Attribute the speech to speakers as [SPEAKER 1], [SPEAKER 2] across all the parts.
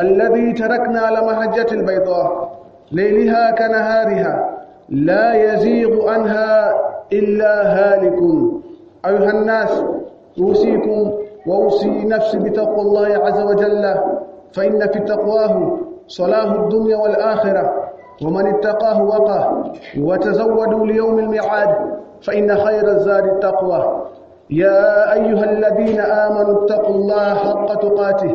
[SPEAKER 1] الذي تركنا على البيضاء ليلها كنهارها لا يزيغ عنها إلا هالك. أيها الناس أوصيكم وأوصي نفسي بتقوى الله عز وجل فإن في تقواه صلاح الدنيا والآخرة ومن اتقاه وقاه وتزودوا ليوم الميعاد فإن خير الزاد التقوى. يا أيها الذين آمنوا اتقوا الله حق تقاته.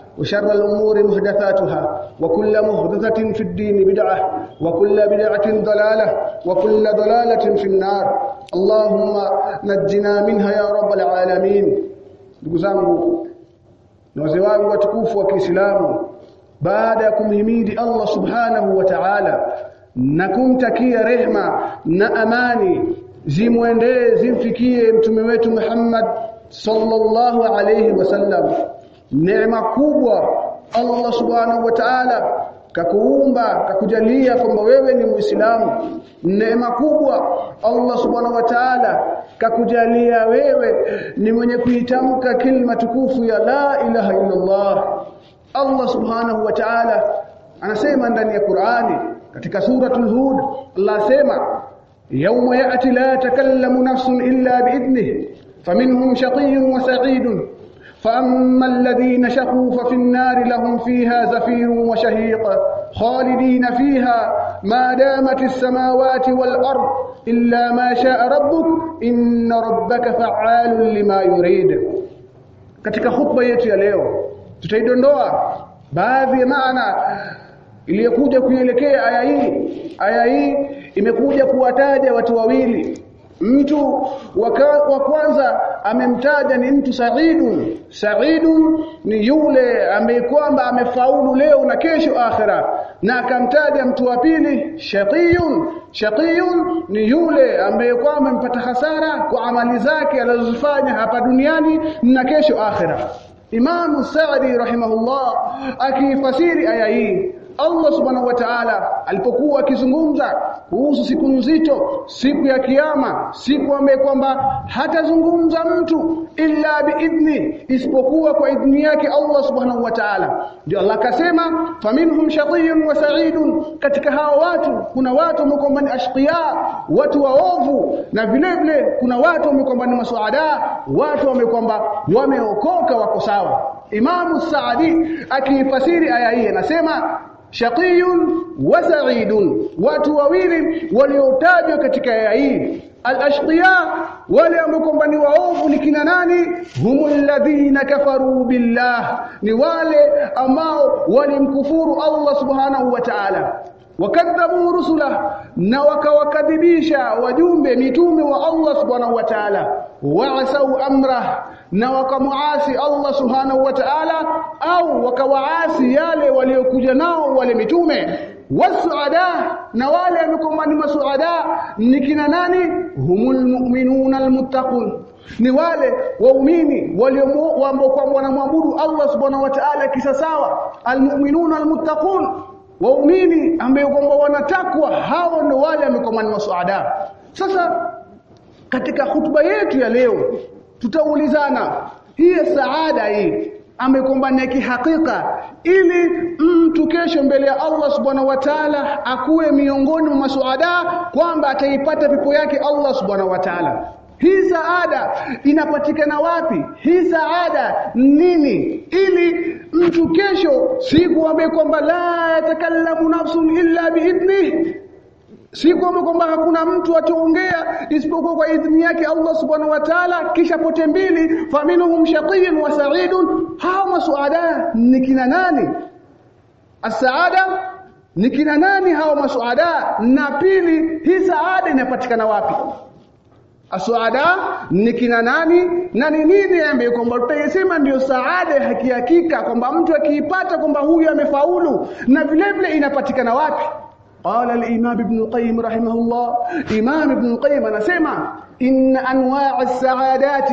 [SPEAKER 1] وشر الأمور محدثاتها وكل محدثة في الدين بدعة وكل بدعة ضلالة وكل ضلالة في النار اللهم نجنا منها يا رب العالمين zangu na wazee wangu watukufu wa Kiislamu baada ya kumhimidi Allah subhanahu wa ta'ala na kumtakia rehma na amani zimwendee zimfikie mtume wetu Muhammad sallallahu alayhi wasallam neema kubwa Allah subhanahu wa ta'ala kakuumba kakujalia kwamba wewe ni muislamu. Neema kubwa Allah subhanahu wa ta'ala kakujalia wewe ni mwenye kuitamka kilima tukufu ya la ilaha illa Allah Allah subhanahu wa ta'ala anasema ndani ya Qur'ani katika suratul Hud Allah asema yawma ya'ti la takallamu nafsun illa bi'idnihi faminhum shaqiyyun wa sa'idun فأما الذين شقوا ففي النار لهم فيها زفير وشهيق خالدين فيها ما دامت السماوات والأرض إلا ما شاء ربك إن ربك فعال لما يريد katika khutba yetu ya leo tutaidondoa baadhi ya maana iliyokuja kuielekea aya hii aya hii imekuja kuwataja watu wawili mtu wa kwanza amemtaja ni mtu saidun saidun ni yule ambaye kwamba amefaulu leo na kesho akhira. Na akamtaja mtu wa pili shatiyun shatiyun ni yule ambaye kwamba amepata hasara kwa amali zake alizofanya hapa duniani na kesho akhira. Imam Saadi rahimahullah akifasiri aya hii Allah subhanahu wa ta'ala alipokuwa akizungumza kuhusu siku nzito siku ya kiyama siku ambaye kwamba hatazungumza mtu illa biidhni isipokuwa kwa idhni yake Allah subhanahu wa ta'ala. Ndio Allah akasema faminhum shaqiyun wa sa'idun katika hawa watu kuna watu wamekwamba ni ashqiya watu waovu na vile vile kuna watu wamekwamba ni masuada watu wamekwamba wameokoka wako sawa. Imamu Saadi akifasiri aya hii anasema shaqiyun wa sa'idun. Watu wawili waliotajwa katika aya hii. Al-ashqiya wale ambao ni waovu ni kina nani? Humul ladhina kafaru billah. Ni wale ambao walimkufuru Allah subhanahu wa ta'ala. Wakadhabu rusula na wakawakadhibisha wajumbe mitume wa Allah subhanahu wa ta'ala. Waasau amra na wakamuasi Allah subhanahu wa ta'ala au wakawaasi yale waliokuja nao wale mitume. Wasuada na wale ambao ni masuada ni kina nani? Humul mu'minuna almuttaqun. Ni wale waumini walio kwa wanamwabudu Allah subhanahu wa ta'ala kisasawa almu'minuna almuttaqun. Waumini ambao kwamba wanatakwa hao ndio wale ambao ni masuada. Sasa katika hutuba yetu ya leo tutaulizana. Hii saada hii amekombania kihakika ili mtu kesho mbele ya Allah subhanahu wa ta'ala akuwe miongoni mwa masuada kwamba ataipata pepo yake Allah subhanahu wa ta'ala. Hii saada inapatikana wapi? Hii saada nini? Ili mtu kesho siku ambaye kwamba la yatakallamu nafsun illa biidhnihi siku kwamba kwamba hakuna mtu ataongea isipokuwa kwa idhini yake Allah subhanahu wa ta'ala kisha pote mbili faminhum shaqiyyun wa sa'idun. Hawa masuada ni kina nani? Asaada ni kina nani hawa masuada na pili hii saada inapatikana wapi? Asuada ni kina nani? Na ni nini ambaye kwamba tutasema ndio saada hakika kwamba mtu akiipata kwamba huyu amefaulu na vile vile inapatikana wapi قال الإمام ابن القيم رحمه الله إمام ابن القيم anasema إن أنواع السعادات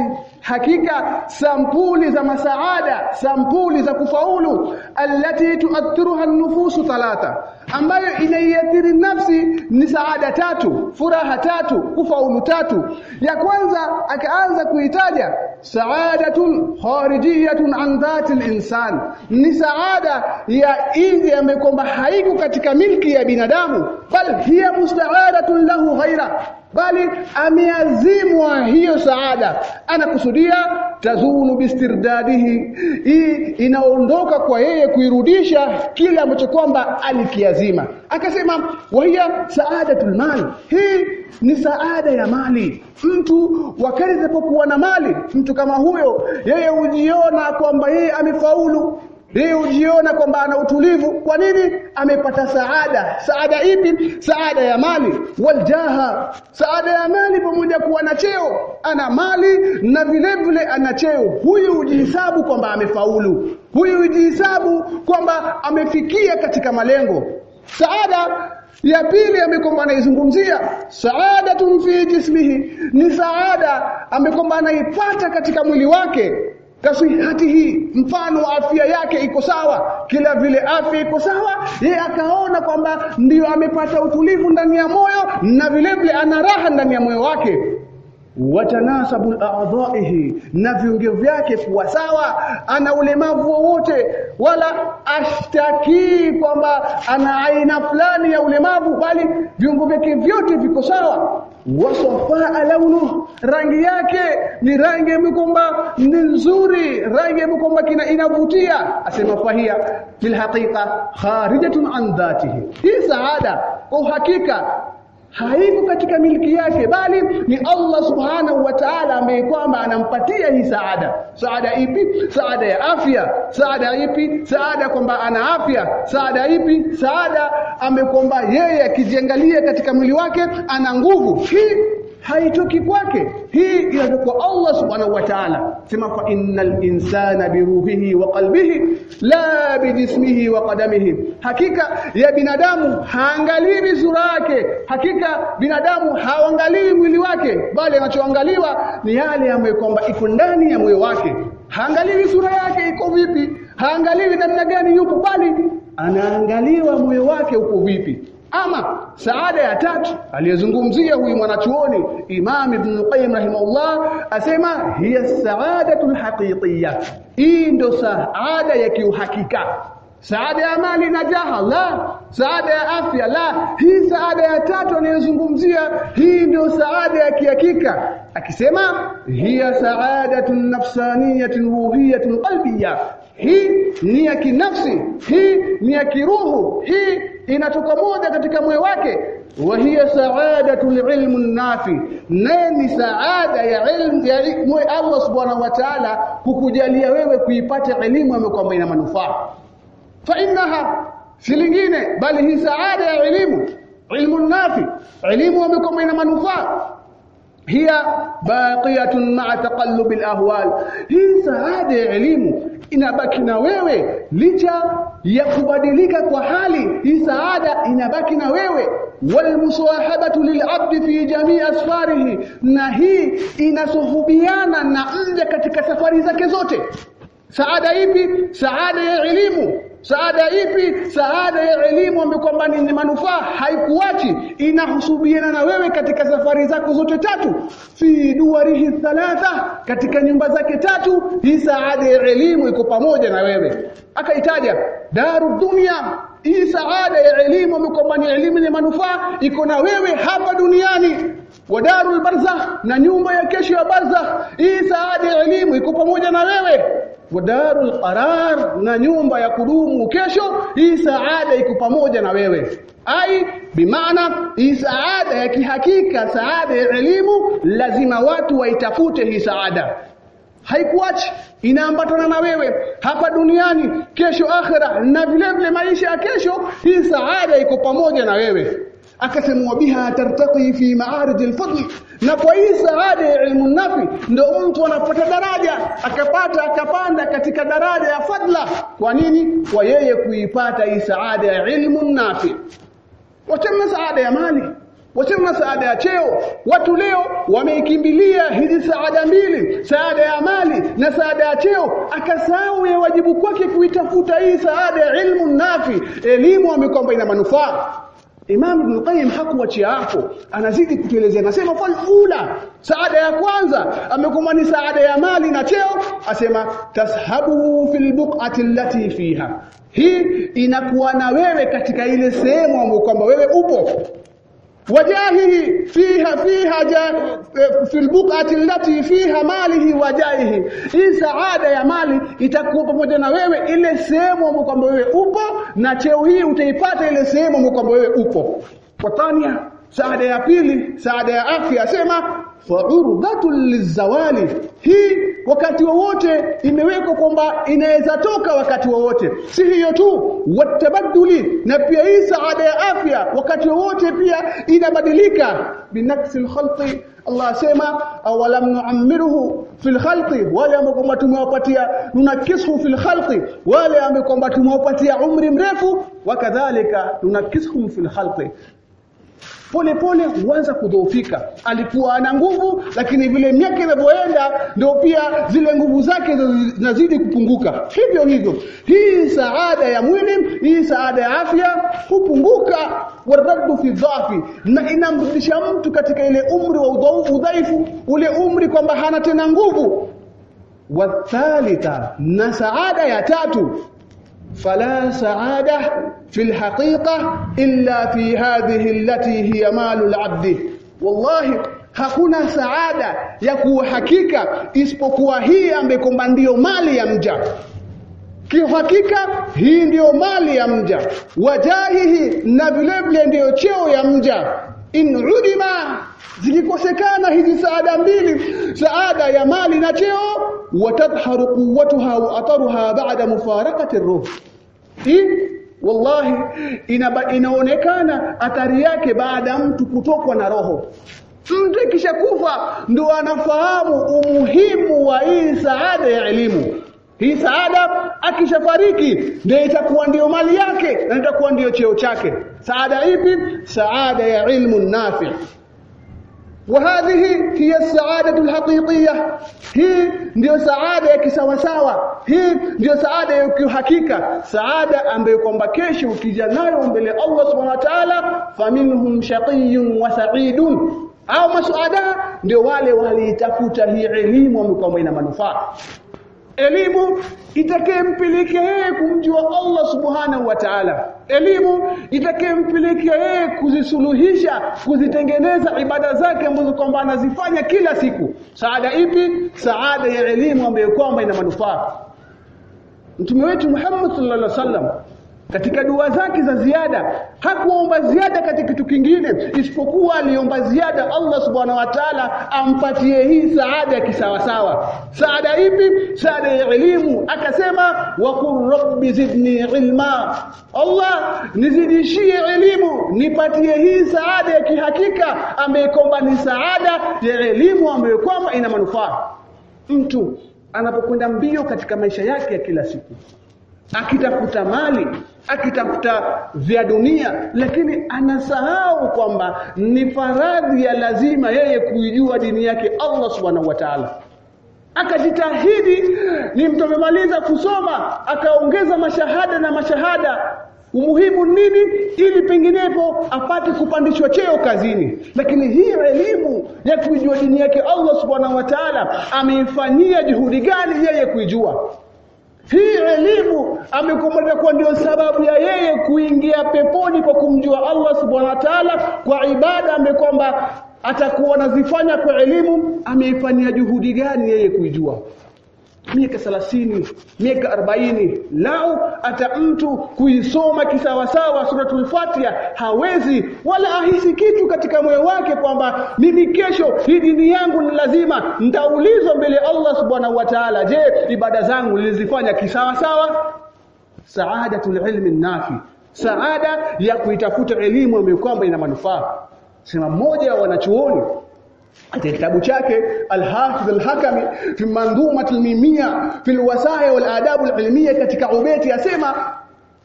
[SPEAKER 1] hakika sampuli za masaada sampuli za kufaulu allati tuathiruha an-nufusu thalatha ambayo inaiathiri nafsi ni saada tatu furaha tatu kufaulu tatu. Ya kwanza akaanza kuitaja saadatun kharijiyatun an dhati al-insan ni saada ya nje ambayo kwamba haiko katika milki ya binadamu bal hiya musta'adatun lahu ghaira bali ameazimwa hiyo saada. Anakusudia tazunu bistirdadihi hii inaondoka kwa yeye kuirudisha kile ambacho kwamba alikiazima. Akasema wahiya saadatul mali hii ni saada ya mali. Mtu wakati anapokuwa na mali mtu kama huyo yeye hujiona kwamba yeye amefaulu yeye hujiona kwamba ana utulivu. Kwa nini? Amepata saada. Saada ipi? Saada ya mali. Waljaha saada ya mali pamoja kuwa na cheo. Ana mali na vile vile ana cheo. Huyu hujihesabu kwamba amefaulu. Huyu hujihesabu kwamba amefikia katika malengo. Saada ya pili amekomba anaizungumzia saadatun fi jismihi. Ni saada amekomba anaipata katika mwili wake kasihatihi mfano afya yake iko sawa kila vile afya iko sawa yeye akaona kwamba ndiyo amepata utulivu ndani ya moyo na vile vile ana raha ndani ya moyo wake watanasabu a'dha'ihi na viungo vyake kuwa sawa ana ulemavu wowote wala ashtaki kwamba ana aina fulani ya ulemavu bali viungo vyake vyote viko sawa. Wasafaa launu rangi yake ni rangi mkomba ni nzuri. Rangi mkomba kina inavutia asema fahia. Fil haqiqa kharijatun an dhatihi. Hii saada kwa hakika haiko katika miliki yake bali ni Allah subhanahu wa ta'ala ambaye kwamba anampatia hii saada. Saada ipi? Saada ya afya. Saada ipi? Saada kwamba ana afya. Saada ipi? Saada amekwamba yeye akijiangalia katika mwili wake ana nguvu. Hii haitoki kwake. Hii inatoka Allah subhanahu wa ta'ala. Sema fa innal insana biruhihi wa qalbihi la bijismihi wa qadamihi. Hakika ya binadamu haangalii sura yake. Hakika binadamu haangalii mwili wake. Bali anachoangaliwa ni yale ambayo kwamba iko ndani ya moyo wake. Haangalii sura yake iko vipi. Haangalii namna gani yupo bali anaangaliwa moyo wake uko vipi ama saada ya tatu aliyezungumzia huyu mwanachuoni Imam Ibn Qayyim rahimahullah asema hiya saadatul haqiqiyya hii ndo saada ya kiuhakika. Saada ya mali na jaha la. Saada ya afya la. Hii saada ya tatu anayozungumzia hii ndio saada ya kihakika. Akisema hiya saadatun nafsaniyatun ruhiyatun qalbiyya. Hii ni ya kinafsi hii ni ya kiruhu hii inatoka moja katika moyo wake wa hiya saadatul ilmu nafi nani ni saada ya ilmu ya ilmu Allah subhanahu wa ta'ala kukujalia wewe kuipata elimu ambayo kwamba ina manufaa. Fa innaha silingine bali hii saada ya elimu ilmu nafi elimu ambayo kwamba ina manufaa hiya baqiyatun ma'a taqallub alahwal. Hii saada ya elimu inabaki na wewe licha ya kubadilika kwa hali. Hii saada inabaki na wewe. Walmusahabatu lilabdi fi jamii asfarihi. Na hii inasuhubiana na mja katika safari zake zote. Saada ipi? Saada ya elimu saada ipi? Saada ya elimu ambayo kwamba ni manufaa haikuachi. Inahusubiana na wewe katika safari zako zote tatu. Fi duwarihi thalatha katika nyumba zake tatu hii saada ya elimu iko pamoja na wewe. Akaitaja daru dunia. Hii saada ya elimu ambayo kwamba ni elimu ni manufaa iko na wewe hapa duniani. Wa darul barzakh na nyumba ya kesho ya barzakh. Hii saada ya elimu iko pamoja na wewe wa darul qarar na nyumba ya kudumu kesho. Hii saada iko pamoja na wewe. Ai bimaana hii saada ya kihakika saada ya elimu lazima watu waitafute hii saada. Haikuachi inaambatana na wewe. Hapa duniani kesho akhira na vile vile maisha ya kesho hii saada iko pamoja na wewe. Akasema biha tartaqi fi ma'arij al-fadl na kwa hii saada ya ilmu nafi ndio mtu anapata daraja akapata akapanda katika daraja ya fadla. Kwa nini? Kwa yeye kuipata hii saada ya ilmu nafi. Wachana saada ya mali wachana saada ya cheo. Watu leo wameikimbilia hizi saada mbili saada ya mali na saada ya cheo. Akasahau ya wajibu kwake kuitafuta hii saada ya ilmu nafi. Elimu amekwamba ina manufaa Imam Ibn Qayyim hakuachia hapo. Anazidi kutuelezea anasema ula saada ya kwanza. Amekuwa ni saada ya mali na cheo asema tashabu fil buq'ati allati fiha. Hii inakuwa na wewe katika ile sehemu ambayo kwamba wewe upo wajahihi fiha fiha ja, في albuqati allati fiha malihi wajahihi hii saada ya mali itakuwa pamoja na wewe ile sehemu kwamba wewe upo na cheo hii utaipata ile sehemu kwamba wewe upo. Kwa tania saada ya pili saada ya afya asema fa'urdatul lizawali. Hii wakati wowote imewekwa kwamba inaweza toka wakati wowote. Si hiyo tu watabaduli na pia hii saada ya afya wakati wowote pia inabadilika. Binaksil khalqi Allah asema awalam nu'ammiruhu fil khalqi? Wale ambao tumewapatia nunakisuhu fil khalqi? Wale ambao tumewapatia umri mrefu wakadhalika nunakisuhum fil khalqi pole pole huanza kudhoofika. Alikuwa ana nguvu lakini vile miaka inavyoenda ndio pia zile nguvu zake zinazidi kupunguka. Hivyo hivyo hii saada ya mwili hii saada ya afya hupunguka. Waraddu fi dhafi na inamrudisha mtu katika ile umri wa udhaifu ule umri kwamba hana tena nguvu. Wathalitha na saada ya tatu فلا سعادة في الحقيقة إلا في هذه التي هي مال العبد. والله هكونا سعادة. يكو حقيقة إسبقوا هي أمبكم ديو مال يمجا. kihakika hii هي ديو ya mja wajahihi na vilevile ndio cheo ya mja in udima zikikosekana hizi saada mbili saada ya mali na cheo watadharu quwwatuha wa atharuha ba'da mufarakati ruh wallahi inaba, inaonekana athari yake baada mtu kutokwa na roho. Mtu ikishakufa ndo anafahamu umuhimu wa hii saada ya elimu. Hii saada akishafariki ndio itakuwa ndio mali yake na itakuwa ndio cheo chake. Saada ipi? Saada ya ilmu nafi وهذه هي السعادة الحقيقية هي ndio saada ya kisawasawa hii ndio saada ya kihakika saada ambayo kwamba kesho ukija nayo mbele Allah subhanahu wa ta'ala faminhum shaqiyyun wa sa'idun au masuada ndio wale waliitafuta hii elimu ambayo kwamba ina manufaa elimu itakayempelekea yeye kumjua Allah subhanahu wa ta'ala. Elimu itakayempelekea yeye kuzisuluhisha kuzitengeneza ibada zake ambazo kwamba anazifanya kila siku. Saada ipi? Saada ya elimu ambayo kwamba ina manufaa. Mtume wetu Muhammad sallallahu alaihi wasallam katika dua zake za ziada hakuomba ziada katika kitu kingine isipokuwa aliomba ziada Allah subhanahu wa ta'ala ampatie hii saada ya kisawasawa. Saada ipi? Saada ya elimu. Akasema wa qur rabbi zidni ilma. Allah nizidishie elimu nipatie hii saada ya kihakika amekomba ni saada ya elimu ambayo kwamba ina manufaa. Mtu anapokwenda mbio katika maisha yake ya kila siku akitafuta mali akitafuta vya dunia lakini anasahau kwamba ni faradhi ya lazima yeye kuijua dini yake Allah subhanahu wa ta'ala. Akajitahidi ni mtu amemaliza kusoma akaongeza mashahada na mashahada. Umuhimu nini? Ili penginepo apate kupandishwa cheo kazini. Lakini hii elimu ya kuijua dini yake Allah subhanahu wa ta'ala ameifanyia juhudi gani yeye kuijua hii elimu amekumbuka kuwa ndio sababu ya yeye kuingia peponi kwa kumjua Allah subhanahu wa ta'ala kwa ibada amekwamba atakuwa anazifanya kwa elimu. Ameifanyia juhudi gani yeye kuijua miaka 30 miaka 40 lao hata mtu kuisoma kisawasawa suratul fatiha hawezi wala ahisi kitu katika moyo wake kwamba mimi kesho hii dini yangu ni lazima nitaulizwa mbele Allah subhanahu wa ta'ala. Je ibada zangu nilizifanya kisawasawa? Saadatul ilmi nafi saada ya kuitafuta elimu ambayo kwamba ina manufaa. Sema mmoja wa wanachuoni katika kitabu chake Al-Hafiz Al-Hakami fi Mandhumat Al-Mimia fi Al-Wasaya wal Adab Al-Ilmiyya katika ubeti asema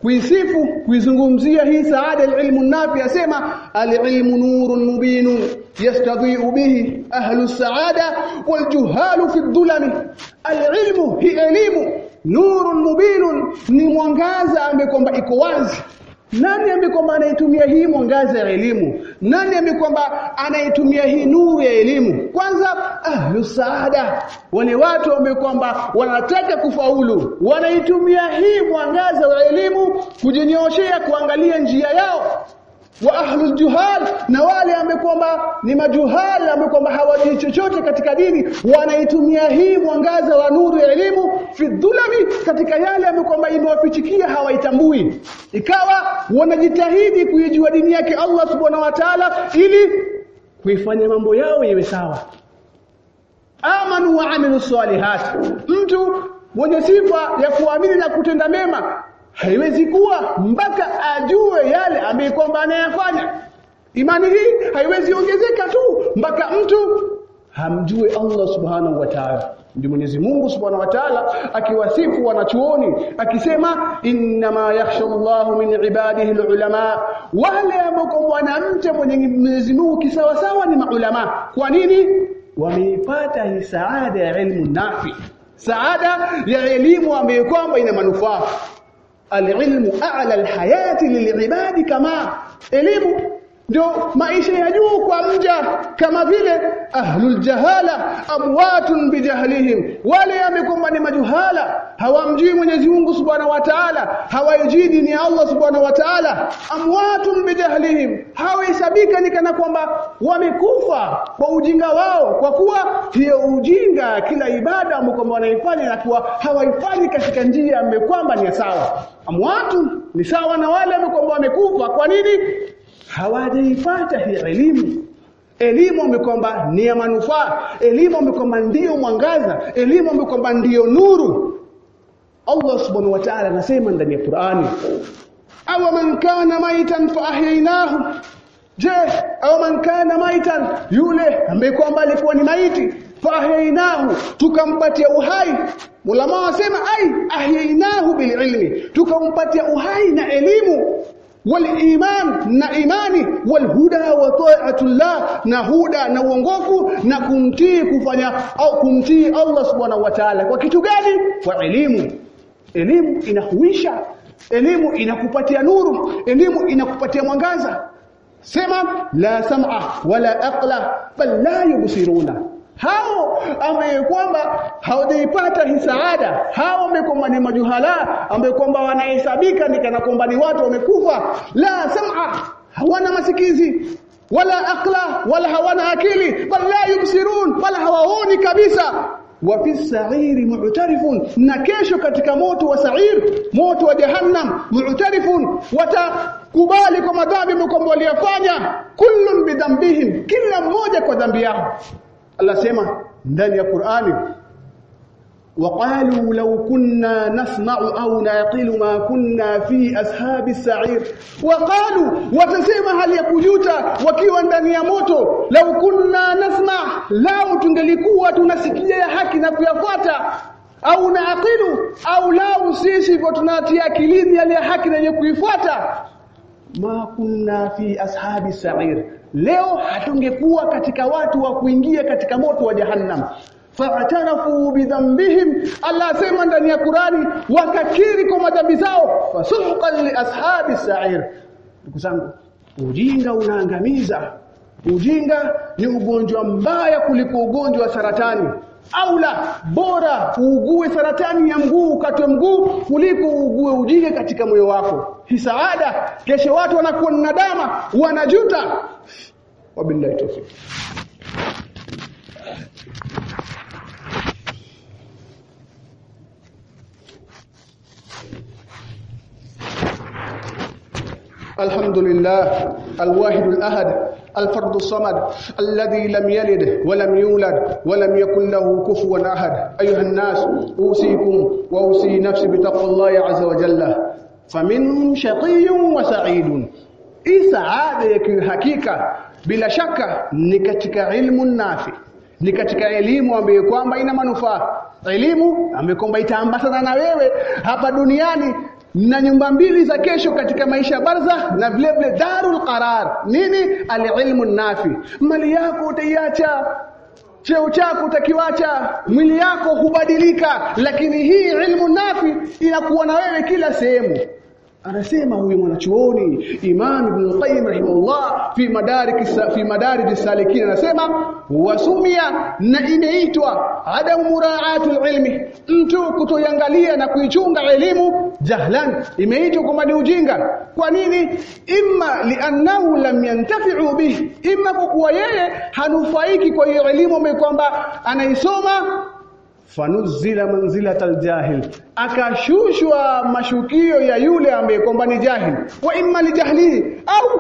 [SPEAKER 1] kuisifu kuizungumzia hii saada al-ilmu nafi asema al-ilmu nurun mubinun yastadhi'u bihi ahlu as-sa'ada wal juhalu fi ad-dhulami al-ilmu hi elimu nurun mubinun ni mwangaza ambaye kwamba iko wazi nani ambaye kwamba anaitumia hii mwangaza ya elimu? Nani ambaye kwamba anaitumia hii nuru ya elimu? Kwanza ahlu saada, wale watu ambao kwamba wanataka kufaulu, wanaitumia hii mwangaza wa elimu kujinyoshea kuangalia njia yao wa ahlul juhal na wale ambao kwamba ni majuhali ambao kwamba hawajui chochote katika dini wanaitumia hii mwangaza wa nuru ya elimu fi dhulami katika yale ambao kwamba imewafichikia hawaitambui. Ikawa wanajitahidi kuijua dini yake Allah subhanahu wa ta'ala ili kuifanya mambo yao iwe sawa. Amanu wa amilu salihat. Mtu mwenye sifa ya kuamini na kutenda mema haiwezi kuwa mpaka ajue yale ambaye kwamba anayafanya imani hii haiwezi ongezeka tu mpaka mtu hamjue Allah subhanahu wa ta'ala. Ndio Mwenyezi Mungu Subhanahu wa Ta'ala akiwasifu wanachuoni akisema innama yakhsha Allah min ibadihi alulama. Wale ambao wanamcha mwenye Mwenyezi Mungu kisawa sawa ni maulama. Kwa nini? Wameipata hii saada ya ilmu nafi. Saada ya elimu ambayo kwamba ina manufaa العلم أعلى الحياة للعباد كما علموا. Ndio maisha ya juu kwa mja kama vile ahlul jahala amwatun bijahlihim wale amekwamba ni majuhala hawamjui Mwenyezi Mungu Subhanahu wa Ta'ala hawajui dini Allah Subhanahu wa Ta'ala. Amwatun bijahlihim hawahesabika ni kana kwamba wamekufa kwa ujinga wao kwa kuwa hiyo ujinga kila ibada ambayo wanaifanya na kuwa hawaifanyi katika njia ambayo kwamba ni sawa. Amwatu ni sawa na wale ambao wamekufa. Kwa nini hawajaipata hii elimu. Elimu amekwamba ni ya manufaa. Elimu amekwamba ndiyo mwangaza. Elimu amekwamba ndio nuru. Allah subhanahu wa ta'ala anasema ndani ya Qur'ani aw man kana maitan fa ahyaynahu. Je aw man kana maitan? Yule ambaye kwamba alikuwa ni maiti. Fa ahyaynahu tukampatia uhai. Ulama wasema ai ahyaynahu bil ilmi. Tukampatia uhai na elimu waliman na imani walhuda wa ta'atullah na huda na uongofu na kumtii kufanya au kumtii Allah subhanahu wa ta'ala. Kwa kitu gani? Kwa elimu. Elimu inahuisha elimu inakupatia nuru elimu inakupatia mwangaza. Sema la sam'a wala aqla bal la yubsiruna hao ambaye kwamba hawajaipata hii saada hao wamekuwa ni majuhala ambaye kwamba wanahesabika ni kana kwamba ni watu wamekufa. La sam'a hawana masikizi wala aqla wala hawana akili bal la yubsirun wala hawaoni kabisa. Wa fi sa'iri mu'tarifun na kesho katika moto wa sa'ir moto wa jahannam mu'tarifun watakubali kwa madhambi mkombo waliyofanya kullun bidhambihim kila mmoja kwa dhambi yao Allah sema ndani ya Qur'ani وقالوا لو كنا نسمع أو نعقل ما كنا في أصحاب السعير وقالوا وتسمى هل يكجوتا wakiwa ndani ya moto lau kunna nasma lau tungelikuwa tunasikia ya haki na kuyafuata au naaqilu au lau sisi hivyo tunatia akilini yale haki na kuifuata ma kunna fi ashabi sa'ir. Leo hatungekuwa katika watu wa kuingia katika moto wa jahannam. Fa'tarafu bidhanbihim Allah asema ndani ya Qurani wakakiri kwa madhambi zao. Fasuhqan li ashabi sa'ir. Ndugu zangu ujinga unaangamiza. Ujinga ni ugonjwa mbaya kuliko ugonjwa wa saratani au la bora uugue saratani ya mguu ukatwe mguu kuliko uugue ujinge katika moyo wako. Hii saada kesho watu wanakuwa na nadama wanajuta. Wabillahi tawfiq الحمد لله الواحد الأحد الفرد الصمد الذي لم يلد ولم يولد ولم يكن له كفوا أحد أيها الناس أوصيكم وأوصي نفسي بتقوى الله عز وجل فمنهم شقي وسعيد hii saada ya kihakika bila shaka ni katika ilmu nafi ni katika elimu ambayo kwamba ina manufaa elimu ambayo kwamba itaambatana na wewe hapa duniani na nyumba mbili za kesho katika maisha ya barza na vile vile darul qarar. Nini? Alilmu nafi mali yako utaiacha cheo chako utakiwacha mwili yako hubadilika lakini hii ilmu nafi inakuwa na wewe kila sehemu anasema huyu mwanachuoni Imam Ibn Qayyim rahimahullah fi madarik fi madarij salikin anasema wasumia na imeitwa adam muraatul ilmi mtu kutoyangalia na kuichunga elimu jahlan imeitwa kwamba ni ujinga. Kwa nini? Imma liannahu lam yantafi'u bih imma kwa kuwa yeye hanufaiki kwa hiyo elimu kwamba anaisoma fanuzila manzila aljahil. Akashushwa mashukio ya yule ambaye kwamba ni jahil. Wa imma lijahlihi au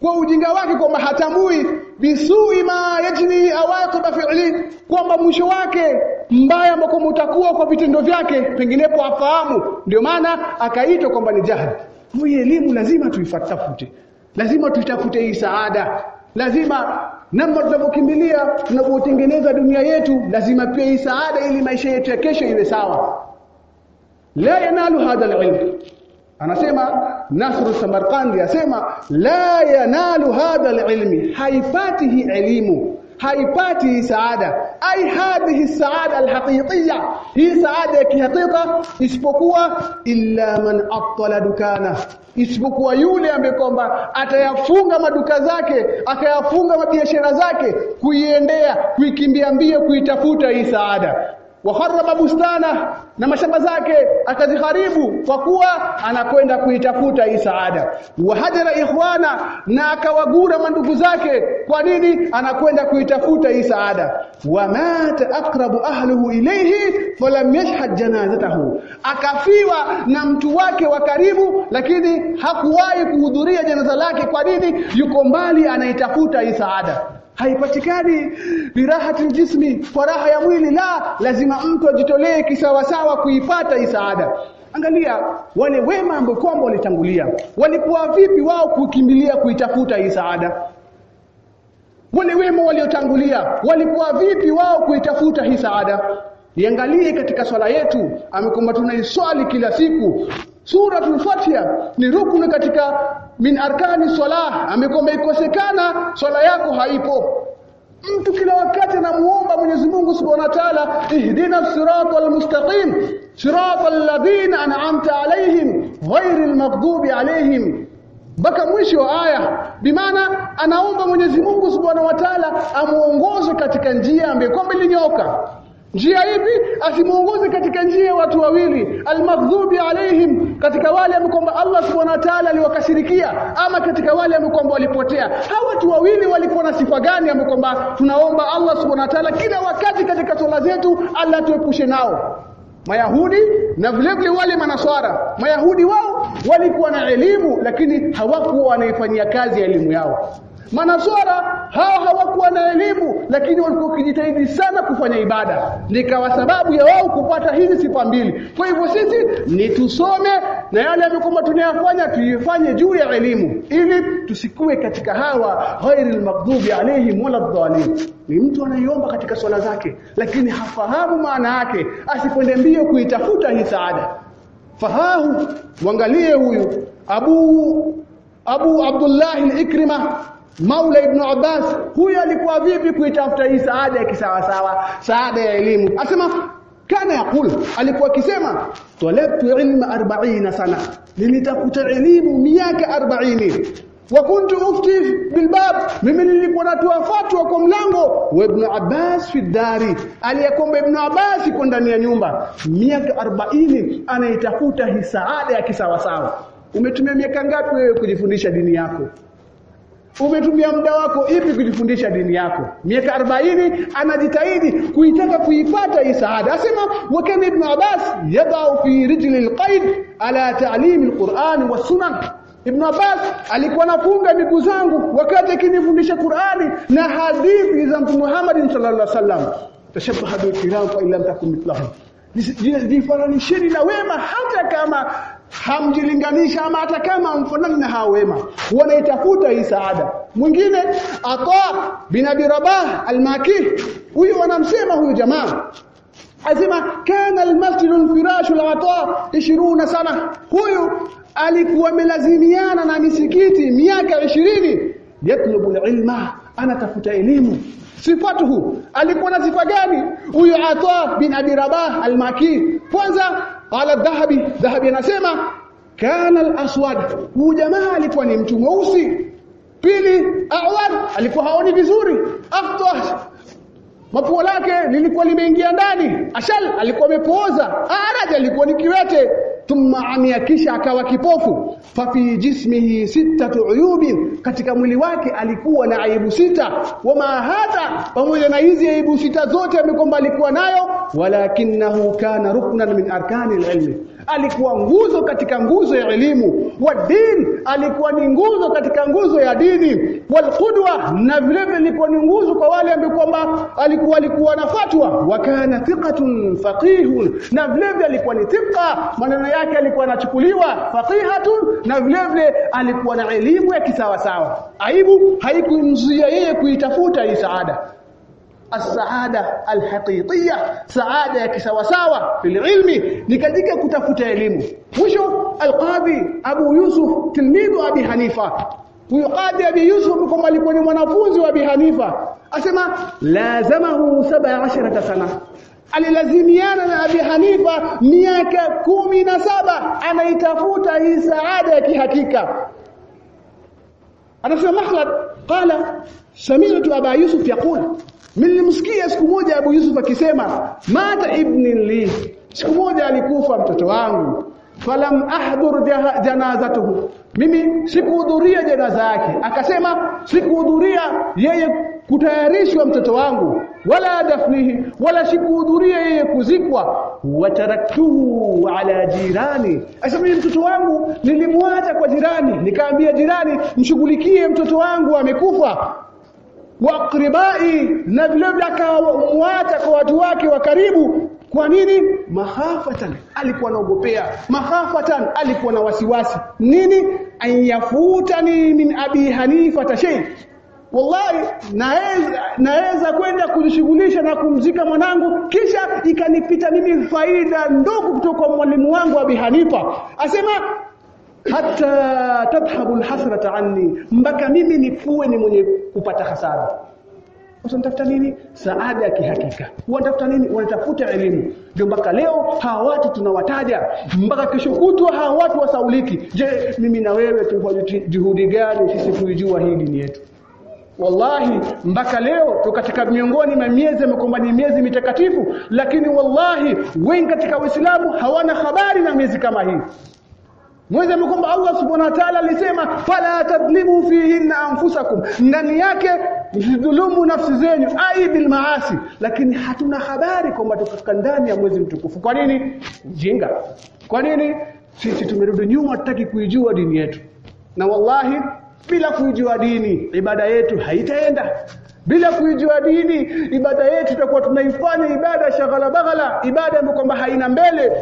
[SPEAKER 1] kwa ujinga wake kwamba hatambui. Bisui ma yajni awaqib fi'li kwamba mwisho wake mbaya ambako mutakuwa kwa vitendo vyake penginepo afahamu. Ndio maana akaitwa kwamba ni jahil. Hii elimu lazima tuifatafute. Lazima tuitafute hii saada. Lazima namna tunavyokimbilia tunavyotengeneza dunia yetu lazima pia isaada saada ili maisha yetu ya kesho iwe sawa. La yanalu hadha alilm. Anasema Nasru Samarkandi asema la yanalu hadha alilmi haipati hii elimu haipati saada. Ai hadhihi saada alhaqiqiyya hii saada ya kihakika isipokuwa illa man attala dukana isipokuwa yule ambaye kwamba atayafunga maduka zake akayafunga mabiashara zake kuiendea kuikimbia mbio kuitafuta hii saada wakharaba bustana na mashamba zake akaziharibu kwa kuwa anakwenda kuitafuta hii saada. Wahajara ikhwana na akawagura mandugu zake kwa nini anakwenda kuitafuta hii saada? Wamata aqrabu ahlihi ilayhi falam yashhad janazatahu. Akafiwa na mtu wake wa karibu lakini hakuwahi kuhudhuria janaza lake kwa nini? Yuko mbali anaitafuta hii saada haipatikani. Birahati jismi kwa raha ya mwili la lazima mtu ajitolee kisawasawa kuipata hii saada. Angalia wale wema ambao kwamba walitangulia walikuwa vipi wao kukimbilia kuitafuta hii saada? Wale wema waliotangulia walikuwa vipi wao kuitafuta hii saada iangalie katika swala yetu amekwamba tunaiswali kila siku. Suratul fatiha ni rukuni katika min arkani salah amekwamba ikosekana swala yako haipo. Mtu kila wakati anamuomba Mwenyezi Mungu Subhanahu wa Ta'ala ihdina siratal mustaqim siratal ladhina an'amta alaihim ghairil maghdubi alaihim mpaka mwisho wa aya. Bimaana anaomba Mwenyezi Mungu Subhanahu wa Ta'ala amuongoze katika njia ambayo kwamba ilinyoka njia ipi asimuongoze katika njia watu wawili almaghdhubi alaihim katika wale ambao Allah subhanahu wa ta'ala aliwakashirikia ama katika wale ambao walipotea. Hawa watu wawili walikuwa na sifa gani ambao tunaomba Allah subhanahu wa ta'ala kila wakati katika swala zetu Allah tuepushe nao? Mayahudi na vile vile wale manaswara. Mayahudi wao walikuwa na elimu lakini hawakuwa wanaifanyia kazi ya elimu yao Manaswara hao hawakuwa na elimu lakini walikuwa wakijitahidi sana kufanya ibada. Nikawa sababu ya wao kupata hizi sifa mbili. Kwa hivyo sisi ni tusome na yale ambayo tunayafanya tuifanye juu ya elimu ili tusikue katika hawa ghairil maghdubi alaihim waladhdallin. Ni mtu anaiomba katika swala zake lakini hafahamu maana yake, asikwende mbio kuitafuta hii saada. Fahamu, angalie huyu Abu Abu Abdullah al-Ikrima Maula Ibn Abbas huyo alikuwa vipi kuitafuta hii saada ya kisawasawa saada ya elimu? Asema kana yakul alikuwa akisema talabtu ilma 40 sana nilitafuta elimu miaka 40 wa kuntu ufti bilbab mimi nilikuwa natoa fatwa kwa mlango wa ibn Abbas fi dari aliyekomba ibn Abbas kwa ndani ya nyumba. Miaka 40 anaitafuta hii saada ya kisawasawa. Umetumia miaka ngapi wewe kujifundisha dini yako umetumia muda wako ipi kujifundisha dini yako? Miaka 40 anajitahidi kuitaka kuipata hii saada. Asema wa kana ibn Abbas yadau fi rijli alqaid ala ta'lim alquran wasunan Ibn Abbas alikuwa nafunga miguu zangu wakati akinifundisha Qur'ani na hadithi za Mtume Muhammad sallallahu alaihi wasallam. Tashabbahu bi kiram fa illam takun mithlahum jifananisheni na wema hata kama hamjilinganisha ama hata kama mfanani na hao wema wanaitafuta hii saada. Mwingine Ata bin Abi Rabah al-Maki huyu wanamsema huyu jamaa. Asema kana al-masjid al-firash al-ata 20 sana. Huyu alikuwa melazimiana na misikiti miaka 20 yatlubu al-ilma anatafuta elimu. Sifatuhu alikuwa na sifa gani? Huyu Ata bin Abi Rabah al-Maki. Kwanza qala dhahabi dhahabi anasema kana al-aswad. Huyu jamaa alikuwa ni mtu mweusi. Pili awad alikuwa haoni vizuri. Afta mapua lake lilikuwa limeingia ndani. Ashal alikuwa amepooza. Araj alikuwa ni kiwete thumma amia kisha akawa kipofu. Fa fi jismihi sittatu uyubin katika mwili wake alikuwa na aibu sita. Wama hadha pamoja na hizi aibu sita zote amekomba alikuwa nayo walakinahu kana ruknan min arkani alilmi alikuwa nguzo katika nguzo ya elimu wa din alikuwa ni nguzo katika nguzo ya dini wal qudwa na vile vile alikuwa ni nguzo kwa wale ambao kwamba alikuwa alikuwa na fatwa. Wa kana thiqatun faqihun na vile vile alikuwa ni thiqa maneno yake alikuwa anachukuliwa faqihatun na vile vile alikuwa na elimu ya kisawa sawa aibu haikumzuia yeye kuitafuta hii saada السعادة الحقيقية. سعادة كسواسوا في العلم. لكذلك كتفوت العلم مشو القاضي أبو يوسف تلميذ أبي حنيفة. ويقاضي أبي يوسف كما لكوني منافذ أبي حنيفة. أسمى لازمه 17 سنة. alilazimiana na Abi Hanifa miaka kumi na saba anaitafuta hii saada ya kihakika anasema mahlad قال سمعت أبا يوسف يقول Nilimsikia siku moja Abu Yusuf akisema mata ibni li. Siku moja alikufa mtoto wangu. Falam ahdhur janazatuhu. Mimi sikuhudhuria janaza yake. Akasema sikuhudhuria yeye kutayarishwa mtoto wangu. Wala dafnihi wala sikuhudhuria yeye kuzikwa. Wataraktuhu ala jirani. Asema mtoto wangu nilimwacha kwa jirani. Nikaambia jirani mshughulikie mtoto wangu amekufa waqribai na vile vile akamwacha kwa watu wake wa karibu. Kwa nini? Mahafatan alikuwa anaogopea. Mahafatan alikuwa na wasiwasi. Nini? Ayafutani min abi hanifa tashay. Wallahi naweza naweza kwenda kujishughulisha na kumzika mwanangu kisha ikanipita mimi faida ndogo kutoka kwa mwalimu wangu abi hanifa. Asema hata tadhhabu alhasrata anni mpaka mimi nifue ni mwenye kupata hasara Unatafuta nini? Saada ya kihakika. Wanatafuta nini? Unatafuta elimu. Ndio mpaka leo hawa watu tunawataja, mpaka kesho kutwa hawa watu wasauliki. Je, mimi na wewe tufanye juhudi gani sisi kuijua hii dini yetu? Wallahi mpaka leo tu katika miongoni mwa miezi amekomba ni miezi mitakatifu, lakini wallahi wengi katika Uislamu hawana habari na miezi kama hii. Mwezi amekwamba Allah Subhanahu wa Ta'ala alisema fala tadlimu fihinna anfusakum, ndani yake msidhulumu nafsi zenu ai bil maasi, lakini hatuna habari kwamba tukifika ndani ya mwezi mtukufu. Kwa nini? Jinga. Kwa nini? Sisi tumerudi nyuma, tutaki kuijua dini yetu, na wallahi bila kuijua dini ibada yetu haitaenda. Bila kuijua dini ibada yetu tutakuwa tunaifanya ibada shaghala baghala, ibada ambayo kwamba haina mbele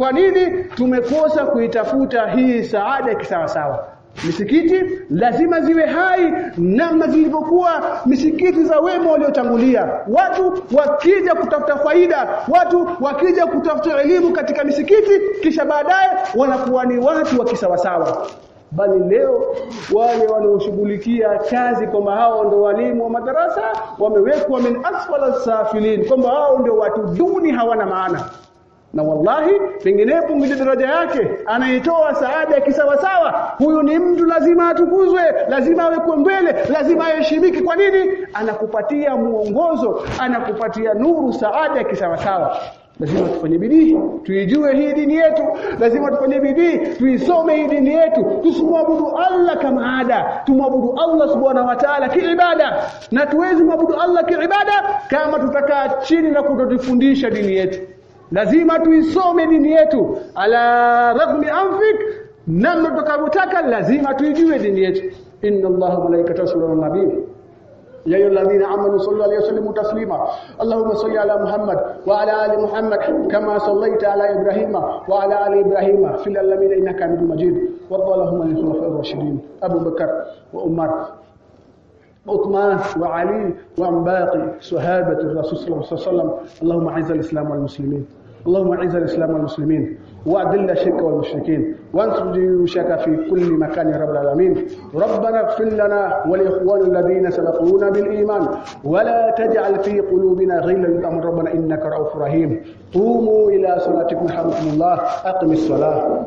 [SPEAKER 1] kwa nini tumekosa kuitafuta hii saada kisawasawa? Misikiti lazima ziwe hai namna zilivyokuwa misikiti za wema waliotangulia. Watu wakija kutafuta faida, watu wakija kutafuta elimu katika misikiti, kisha baadaye wanakuwa ni watu wa kisawasawa. bali leo wale wanaoshughulikia kazi kwamba hao ndio walimu wa madarasa wamewekwa min asfala safilin kwamba hao ndio watu duni hawana maana na wallahi penginepo mwili daraja yake anaitoa saada ya kisawasawa. Huyu ni mtu lazima atukuzwe lazima awekwe mbele lazima aheshimike. Kwa nini? Anakupatia muongozo anakupatia nuru saada ya kisawasawa. Lazima tufanye bidii tuijue hii dini yetu. Lazima tufanye bidii tuisome hii dini yetu. Tusimwabudu Allah kama ada. Tumwabudu Allah subhanahu wa ta'ala kiibada. Na tuwezi mwabudu Allah kiibada kama tutakaa chini na kutotufundisha dini yetu lazima tuisome dini yetu. Ala raghmi anfik namna tutakavyotaka lazima tuijue dini yetu. Inna allaha malaikatahu yusalluna nabii يا أيها الذين آمنوا صلوا عليه وسلموا تسليما اللهم صل على محمد وعلى آل محمد كما صليت على إبراهيم وعلى آل إبراهيم في العالمين إنك حميد مجيد وارض اللهم عن الخلفاء الراشدين أبو بكر وعمر عثمان وعلي وعن باقي صحابة الرسول صلى الله عليه وسلم اللهم أعز الإسلام والمسلمين اللهم اعز الإسلام والمسلمين وأذل الشرك والمشركين وانصر جيوشك في كل مكان يا رب العالمين. ربنا اغفر لنا ولإخواننا الذين سبقونا بالإيمان ولا تجعل في قلوبنا غلا للأمر. ربنا إنك رؤوف رحيم. قوموا إلى صلاتكم يرحمكم الله. أقم الصلاة.